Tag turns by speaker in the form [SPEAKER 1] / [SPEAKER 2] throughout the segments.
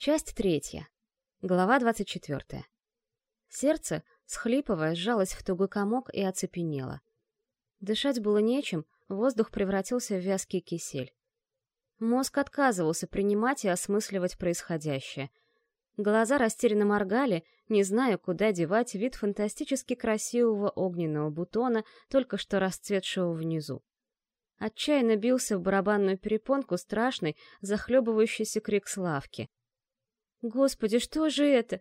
[SPEAKER 1] Часть третья. Глава двадцать четвертая. Сердце, схлипывая, сжалось в тугой комок и оцепенело. Дышать было нечем, воздух превратился в вязкий кисель. Мозг отказывался принимать и осмысливать происходящее. Глаза растерянно моргали, не зная, куда девать вид фантастически красивого огненного бутона, только что расцветшего внизу. Отчаянно бился в барабанную перепонку страшный, захлебывающийся крик Славки. Господи, что же это?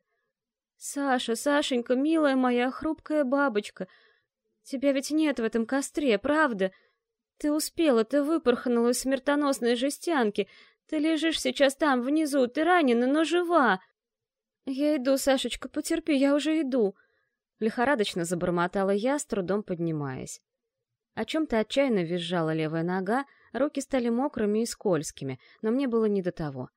[SPEAKER 1] Саша, Сашенька, милая моя хрупкая бабочка, тебя ведь нет в этом костре, правда? Ты успела, ты выпорхнула из смертоносной жестянки. Ты лежишь сейчас там, внизу, ты ранена, но жива. Я иду, Сашечка, потерпи, я уже иду. Лихорадочно забормотала я, с трудом поднимаясь. О чем-то отчаянно визжала левая нога, руки стали мокрыми и скользкими, но мне было не до того.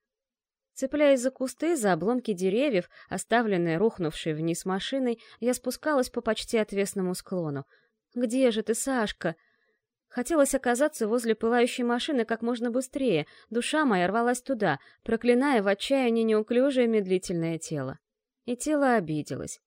[SPEAKER 1] Цепляясь за кусты, за обломки деревьев, оставленные рухнувшей вниз машиной, я спускалась по почти отвесному склону. «Где же ты, Сашка?» Хотелось оказаться возле пылающей машины как можно быстрее, душа моя рвалась туда, проклиная в отчаянии неуклюжее медлительное тело. И тело обиделось.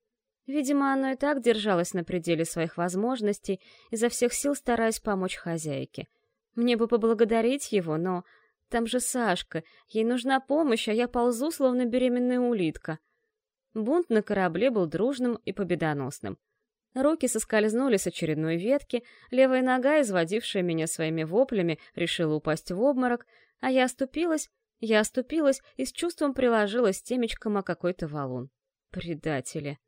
[SPEAKER 1] Видимо, оно и так держалось на пределе своих возможностей, изо всех сил стараясь помочь хозяйке. Мне бы поблагодарить его, но там же Сашка, ей нужна помощь, а я ползу, словно беременная улитка. Бунт на корабле был дружным и победоносным. Руки соскользнули с очередной ветки, левая нога, изводившая меня своими воплями, решила упасть в обморок, а я оступилась, я оступилась и с чувством приложилась темечком о какой-то валун. Предатели.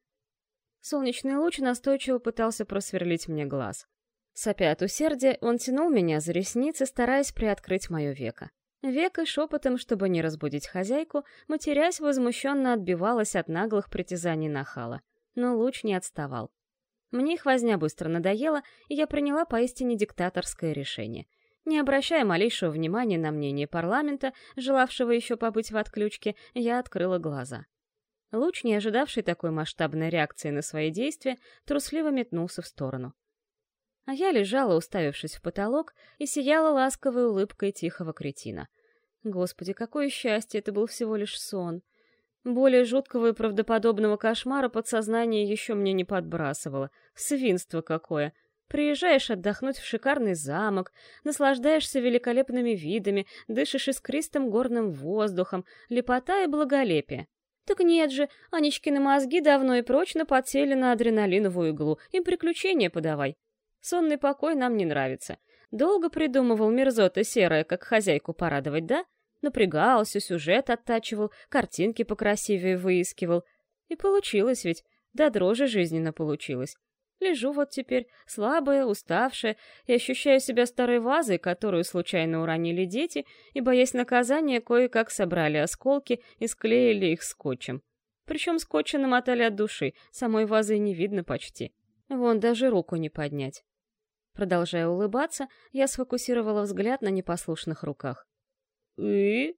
[SPEAKER 1] Солнечный луч настойчиво пытался просверлить мне глаз. Сопя от усердия, он тянул меня за ресницы, стараясь приоткрыть мое веко. Века шепотом, чтобы не разбудить хозяйку, матерясь, возмущенно отбивалась от наглых притязаний нахала. Но луч не отставал. Мне их возня быстро надоела, и я приняла поистине диктаторское решение. Не обращая малейшего внимания на мнение парламента, желавшего еще побыть в отключке, я открыла глаза. Луч, не ожидавший такой масштабной реакции на свои действия, трусливо метнулся в сторону а я лежала, уставившись в потолок, и сияла ласковой улыбкой тихого кретина. Господи, какое счастье, это был всего лишь сон. Более жуткого и правдоподобного кошмара подсознание еще мне не подбрасывало. Свинство какое! Приезжаешь отдохнуть в шикарный замок, наслаждаешься великолепными видами, дышишь искристым горным воздухом, лепота и благолепие. Так нет же, Анечкины мозги давно и прочно подсели на адреналиновую иглу, им приключения подавай. Сонный покой нам не нравится. Долго придумывал мерзота серая, как хозяйку порадовать, да? Напрягался, сюжет оттачивал, картинки покрасивее выискивал. И получилось ведь, да дрожи жизненно получилось. Лежу вот теперь, слабая, уставшая, и ощущаю себя старой вазой, которую случайно уронили дети, и, боясь наказания, кое-как собрали осколки и склеили их скотчем. Причем скотча намотали от души, самой вазы не видно почти. Вон даже руку не поднять. Продолжая улыбаться, я сфокусировала взгляд на непослушных руках. «И?»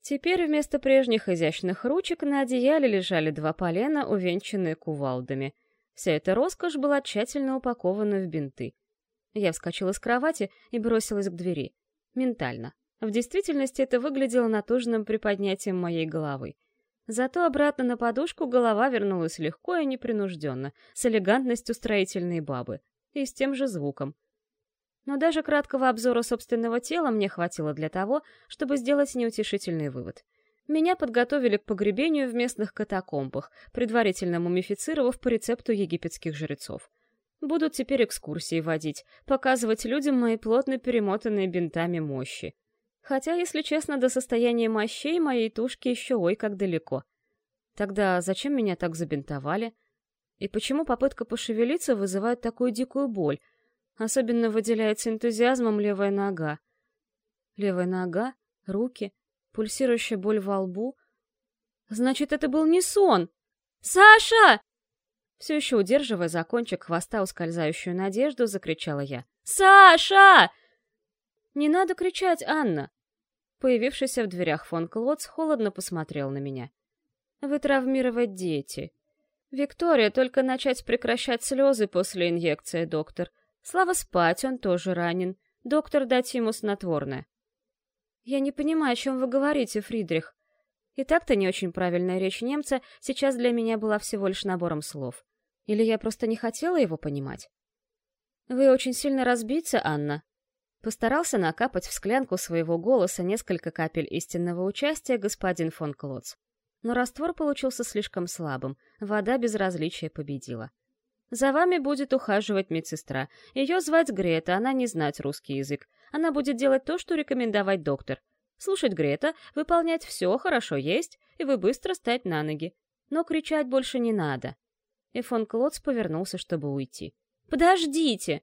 [SPEAKER 1] Теперь вместо прежних изящных ручек на одеяле лежали два полена, увенчанные кувалдами. Вся эта роскошь была тщательно упакована в бинты. Я вскочила с кровати и бросилась к двери. Ментально. В действительности это выглядело натужным приподнятием моей головы. Зато обратно на подушку голова вернулась легко и непринужденно, с элегантностью строительной бабы, и с тем же звуком. Но даже краткого обзора собственного тела мне хватило для того, чтобы сделать неутешительный вывод. Меня подготовили к погребению в местных катакомбах, предварительно мумифицировав по рецепту египетских жрецов. Будут теперь экскурсии водить, показывать людям мои плотно перемотанные бинтами мощи. Хотя, если честно, до состояния мощей моей тушки еще ой как далеко. Тогда зачем меня так забинтовали? И почему попытка пошевелиться вызывает такую дикую боль? Особенно выделяется энтузиазмом левая нога. Левая нога, руки, пульсирующая боль во лбу. Значит, это был не сон! «Саша!» Все еще удерживая за кончик хвоста ускользающую надежду, закричала я. «Саша!» «Не надо кричать, Анна!» Появившийся в дверях фон Клотс холодно посмотрел на меня. «Вы травмировать дети. Виктория, только начать прекращать слезы после инъекции, доктор. Слава спать, он тоже ранен. Доктор, дать ему снотворное». «Я не понимаю, о чем вы говорите, Фридрих. И так-то не очень правильная речь немца сейчас для меня была всего лишь набором слов. Или я просто не хотела его понимать? Вы очень сильно разбиться, Анна. Постарался накапать в склянку своего голоса несколько капель истинного участия господин фон Клоц. Но раствор получился слишком слабым, вода безразличия победила. За вами будет ухаживать медсестра. Ее звать Грета, она не знать русский язык. Она будет делать то, что рекомендовать доктор. Слушать Грета, выполнять все, хорошо есть, и вы быстро стать на ноги. Но кричать больше не надо и фон Клотц повернулся, чтобы уйти. «Подождите!»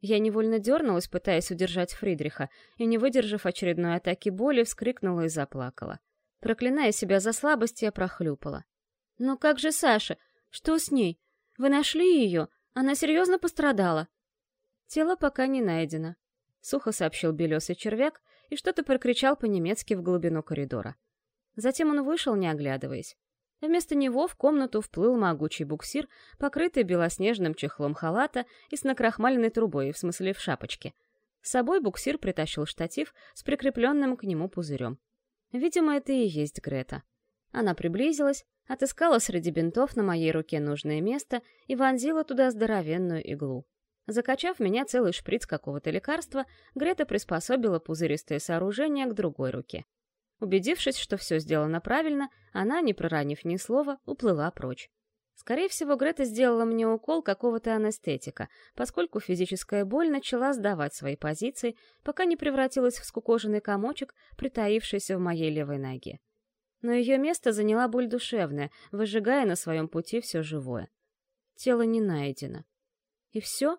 [SPEAKER 1] Я невольно дернулась, пытаясь удержать Фридриха, и, не выдержав очередной атаки боли, вскрикнула и заплакала. Проклиная себя за слабость, я прохлюпала. «Но как же Саша? Что с ней? Вы нашли ее? Она серьезно пострадала?» «Тело пока не найдено», — сухо сообщил белесый червяк и что-то прокричал по-немецки в глубину коридора. Затем он вышел, не оглядываясь. Вместо него в комнату вплыл могучий буксир, покрытый белоснежным чехлом халата и с накрахмаленной трубой, в смысле в шапочке. С собой буксир притащил штатив с прикрепленным к нему пузырем. Видимо, это и есть Грета. Она приблизилась, отыскала среди бинтов на моей руке нужное место и вонзила туда здоровенную иглу. Закачав меня целый шприц какого-то лекарства, Грета приспособила пузыристое сооружение к другой руке. Убедившись, что все сделано правильно, она, не проранив ни слова, уплыла прочь. Скорее всего, Грета сделала мне укол какого-то анестетика, поскольку физическая боль начала сдавать свои позиции, пока не превратилась в скукоженный комочек, притаившийся в моей левой ноге. Но ее место заняла боль душевная, выжигая на своем пути все живое. Тело не найдено. И все?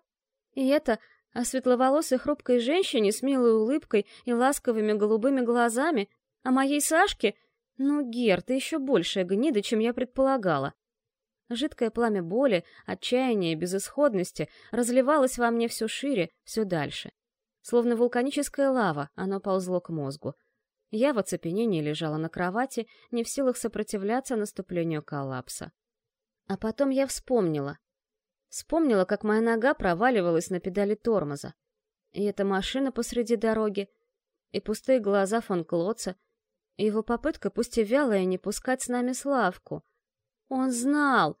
[SPEAKER 1] И это о светловолосой хрупкой женщине с милой улыбкой и ласковыми голубыми глазами, а моей Сашке? Ну, Гер, ты еще большая гнида, чем я предполагала. Жидкое пламя боли, отчаяния безысходности разливалось во мне все шире, все дальше. Словно вулканическая лава, оно ползло к мозгу. Я в оцепенении лежала на кровати, не в силах сопротивляться наступлению коллапса. А потом я вспомнила. Вспомнила, как моя нога проваливалась на педали тормоза. И эта машина посреди дороги, и пустые глаза фон Клоца — его попытка, пусть и вялая, не пускать с нами Славку. Он знал!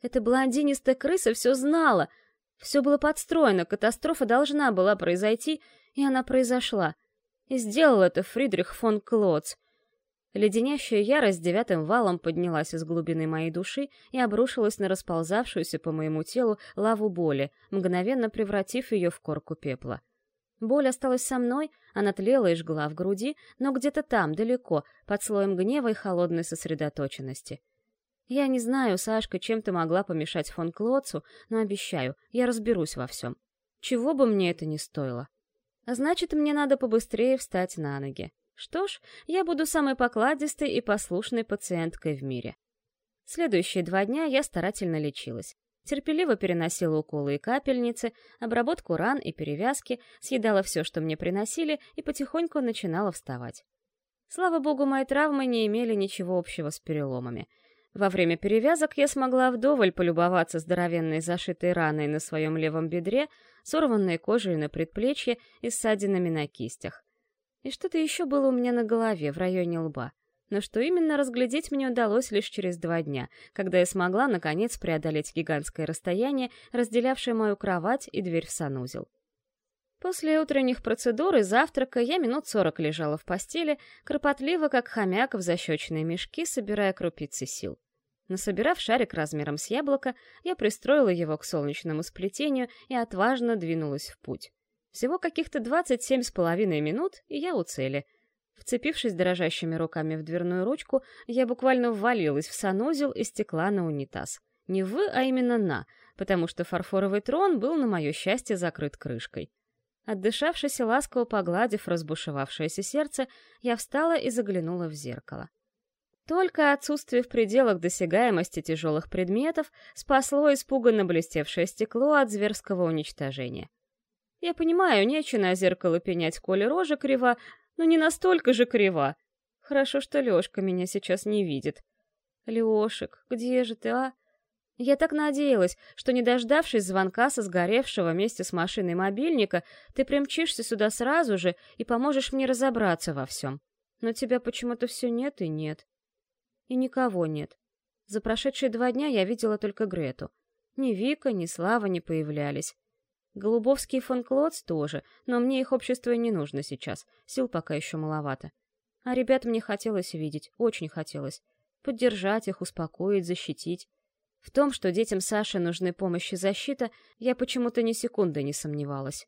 [SPEAKER 1] Эта блондинистая крыса все знала! Все было подстроено, катастрофа должна была произойти, и она произошла. И сделал это Фридрих фон Клоц. Леденящая ярость девятым валом поднялась из глубины моей души и обрушилась на расползавшуюся по моему телу лаву боли, мгновенно превратив ее в корку пепла. Боль осталась со мной, она тлела и жгла в груди, но где-то там, далеко, под слоем гнева и холодной сосредоточенности. Я не знаю, Сашка, чем ты могла помешать фон Клоцу, но обещаю, я разберусь во всем. Чего бы мне это ни стоило. Значит, мне надо побыстрее встать на ноги. Что ж, я буду самой покладистой и послушной пациенткой в мире. Следующие два дня я старательно лечилась терпеливо переносила уколы и капельницы, обработку ран и перевязки, съедала все, что мне приносили, и потихоньку начинала вставать. Слава богу, мои травмы не имели ничего общего с переломами. Во время перевязок я смогла вдоволь полюбоваться здоровенной зашитой раной на своем левом бедре, сорванной кожей на предплечье и ссадинами на кистях. И что-то еще было у меня на голове, в районе лба но что именно разглядеть мне удалось лишь через два дня, когда я смогла, наконец, преодолеть гигантское расстояние, разделявшее мою кровать и дверь в санузел. После утренних процедур и завтрака я минут сорок лежала в постели, кропотливо, как хомяк в защечные мешки, собирая крупицы сил. Насобирав шарик размером с яблоко, я пристроила его к солнечному сплетению и отважно двинулась в путь. Всего каких-то двадцать семь с половиной минут, и я у цели — Вцепившись дрожащими руками в дверную ручку, я буквально ввалилась в санузел и стекла на унитаз. Не в, а именно на, потому что фарфоровый трон был, на мое счастье, закрыт крышкой. Отдышавшись и ласково погладив разбушевавшееся сердце, я встала и заглянула в зеркало. Только отсутствие в пределах досягаемости тяжелых предметов спасло испуганно блестевшее стекло от зверского уничтожения. Я понимаю, нечего на зеркало пенять, коли рожа крива, но не настолько же крива. Хорошо, что Лёшка меня сейчас не видит. Лёшек, где же ты, а? Я так надеялась, что, не дождавшись звонка со сгоревшего вместе с машиной мобильника, ты примчишься сюда сразу же и поможешь мне разобраться во всем. Но тебя почему-то все нет и нет. И никого нет. За прошедшие два дня я видела только Грету. Ни Вика, ни Слава не появлялись. Голубовский и фон Клотс тоже, но мне их общество не нужно сейчас, сил пока еще маловато. А ребят мне хотелось видеть, очень хотелось. Поддержать их, успокоить, защитить. В том, что детям Саши нужны помощь и защита, я почему-то ни секунды не сомневалась.